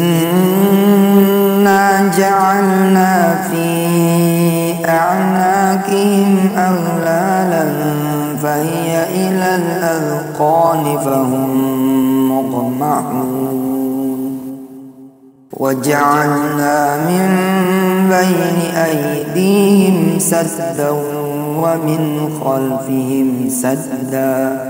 إنا جعلنا في أعناقهم أغلالا فهي إلى الأذقان فهم مقمحون وجعلنا من بين أيديهم سدا ومن خلفهم سدا.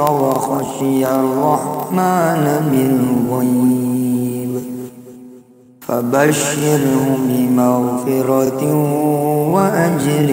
وخشي الرحمن بالغيب فبشره بمغفرة وأجر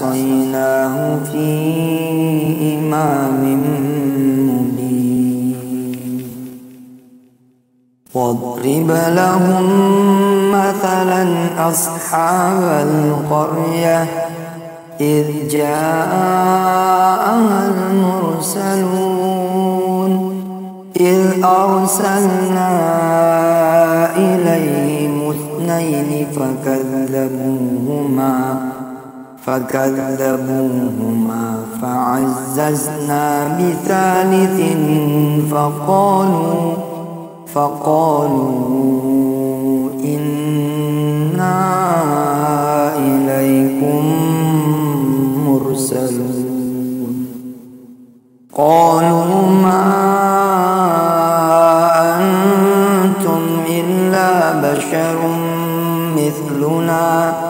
أحصيناه في إمام مبين. واضرب لهم مثلا أصحاب القرية إذ جاءها المرسلون. إذ أرسلنا إليهم اثنين فكذبوهما فكذبوهما فعززنا بثالث فقالوا فقالوا إنا إليكم مرسلون. قالوا ما أنتم إلا بشر مثلنا.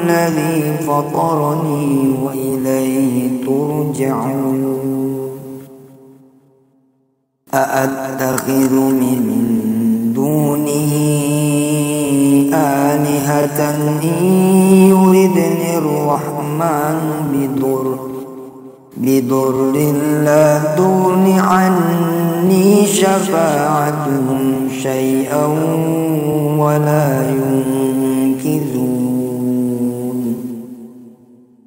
الذي فطرني وإليه ترجعون. أأتخذ من دونه آلهة إن يردني الرحمن بضر بضر لا تغن عني شفاعتهم شيئا ولا ينكذون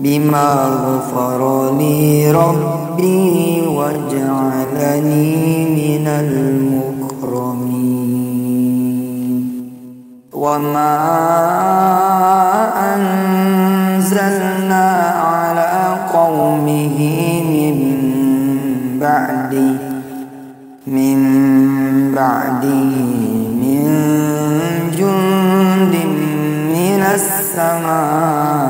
بما غفر لي ربي وجعلني من المكرمين. وما أنزلنا قومه من بعده من بعده من جند من السماء.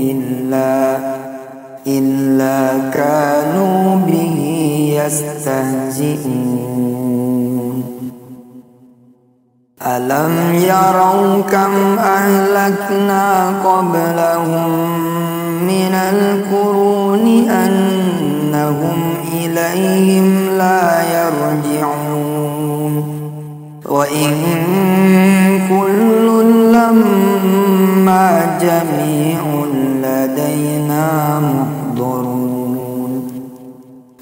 إلا إلا كانوا به يستهزئون. ألم يروا كم أهلكنا قبلهم من القرون أنهم إليهم لا يرجعون. وإن كل لما جميع لدينا محضرون.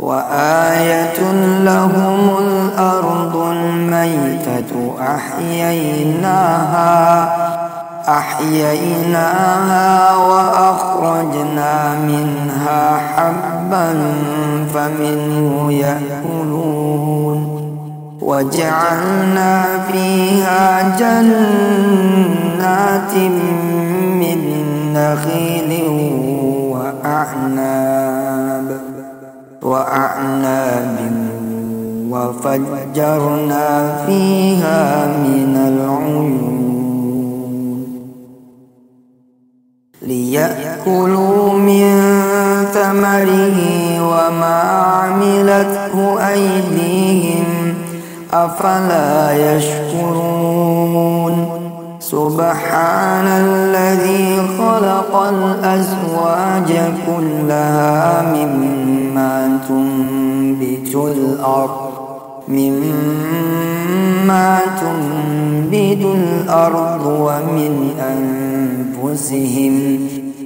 وآية لهم الأرض الميتة أحييناها أحييناها وأخرجنا منها حبا فمنه يأكلون. وجعلنا فيها جنات من نخيل وأعناب وأعناب وفجرنا فيها من العيون. ليأكلوا من ثمره وما عملته أيديهم أفلا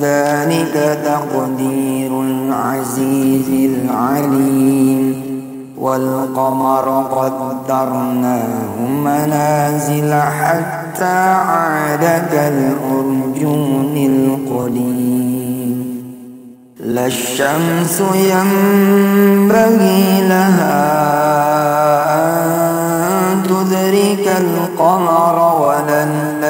ذلك تقدير العزيز العليم. والقمر قدرناه منازل حتى عاد كالأرجون القديم. لا الشمس ينبغي لها أن القمر ولا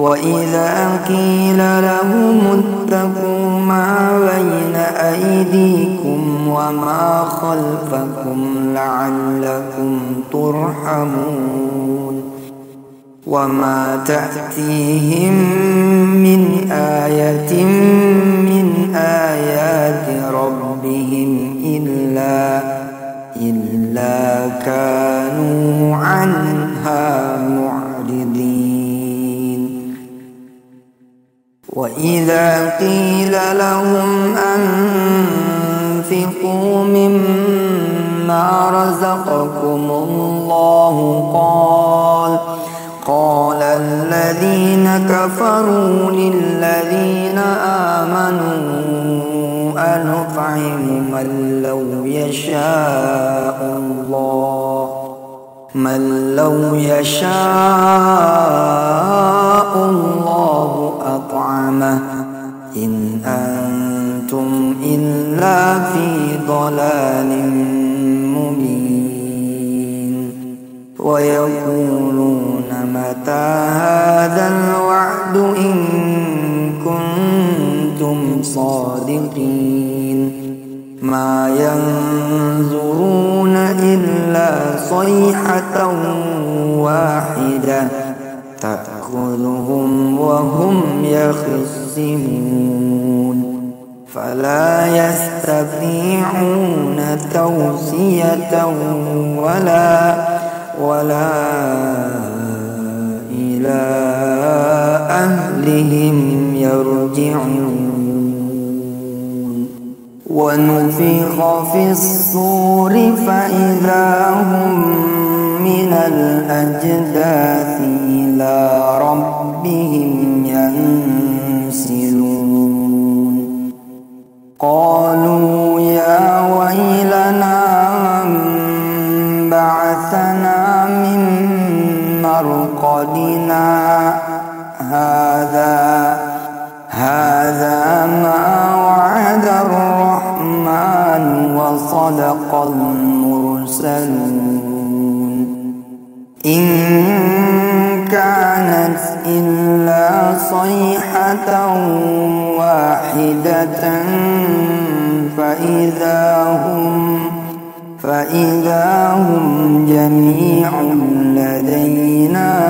وإذا قيل لهم اتقوا ما بين أيديكم وما خلفكم لعلكم ترحمون وما تأتيهم من آية من آيات ربهم إلا إلا كانوا عنها معرضين. وإذا قيل لهم أنفقوا مما رزقكم الله قال قال الذين كفروا للذين آمنوا أنطعم من لو يشاء الله من لو يشاء الله أطعمه إن أنتم إلا في ضلال مبين. ويقولون متى هذا الوعد إن كنتم صادقين. ما ينظرون إلا صيحة واحدة تأخذهم وهم يخصمون فلا يستطيعون توصية ولا ولا إلى أهلهم يرجعون. ونفخ في الصور فإذا هم من الأجداث وصدق المرسلون. إن كانت إلا صيحة واحدة فإذا هم فإذا هم جميع لدينا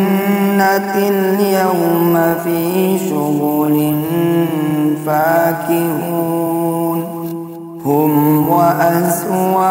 اليوم في شغل فاكهون. هم وأزواجهم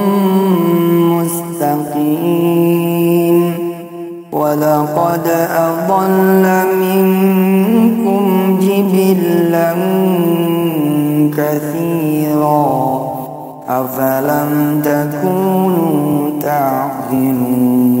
ولقد أضل منكم جبلا كثيرا أفلم تكونوا تعقلون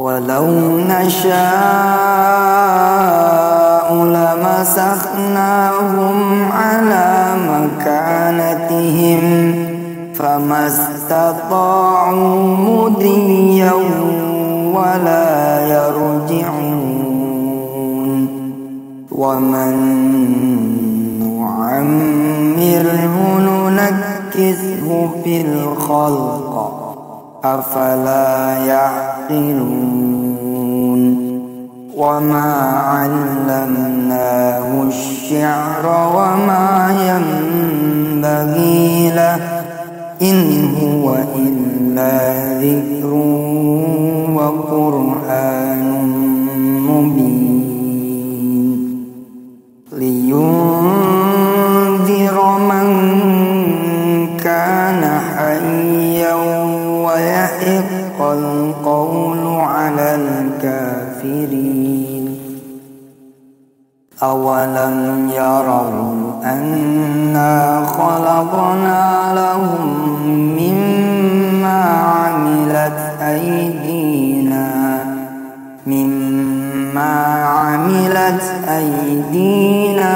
ولو نشاء لمسخناهم على مكانتهم فما استطاعوا مضيا ولا يرجعون. ومن نعمره ننكسه في الخلق. أفلا يعقلون وما علمناه الشعر وما ينبغي له إن هو إلا ذكر وقرآن مبين لينذر القول على الكافرين. أولم يروا أنا خلقنا لهم مما عملت أيدينا مما عملت أيدينا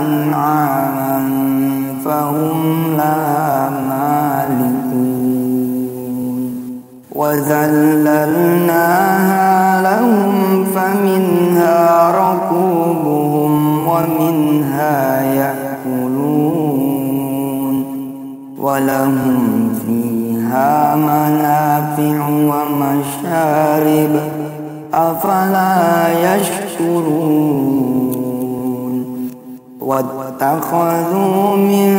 أنعاما فهم لها وذللناها لهم فمنها ركوبهم ومنها يأكلون ولهم فيها منافع ومشارب أفلا يشكرون واتخذوا من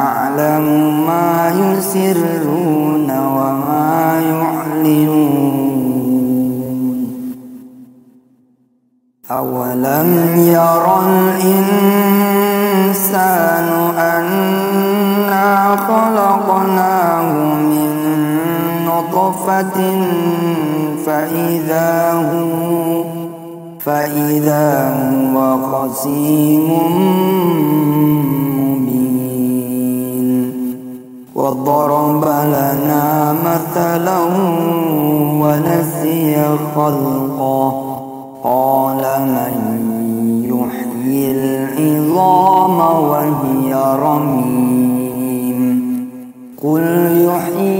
نعلم ما يسرون وما يعلنون. أولم يرى الإنسان أنا خلقناه من نطفة فإذا هو فإذا هو خصيم وضرب لنا مثلا ونسي خلقه قال من يحيي العظام وهي رميم قل يحييها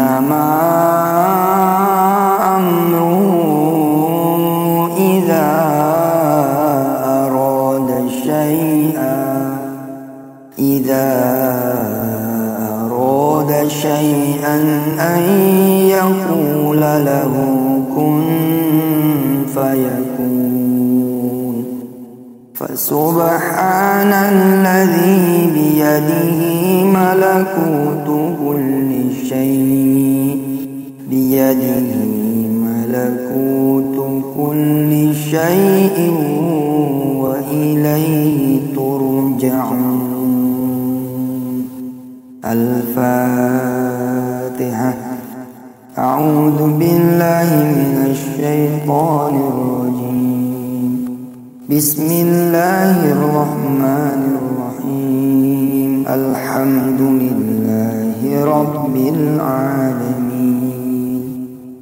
إنما أمره إذا أراد شيئا. إذا أراد شيئا أن يقول له كن فيكون. فسبحان الذي بيده ملكوت كل شيء. بيده ملكوت كل شيء وإليه ترجعون. الفاتحة. أعوذ بالله من الشيطان الرجيم. بسم الله الرحمن الرحيم. الحمد لله رب العالمين.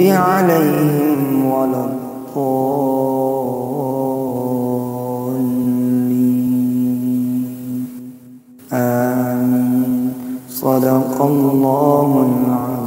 عليهم ولا الضالين. آمين. صدق الله العظيم.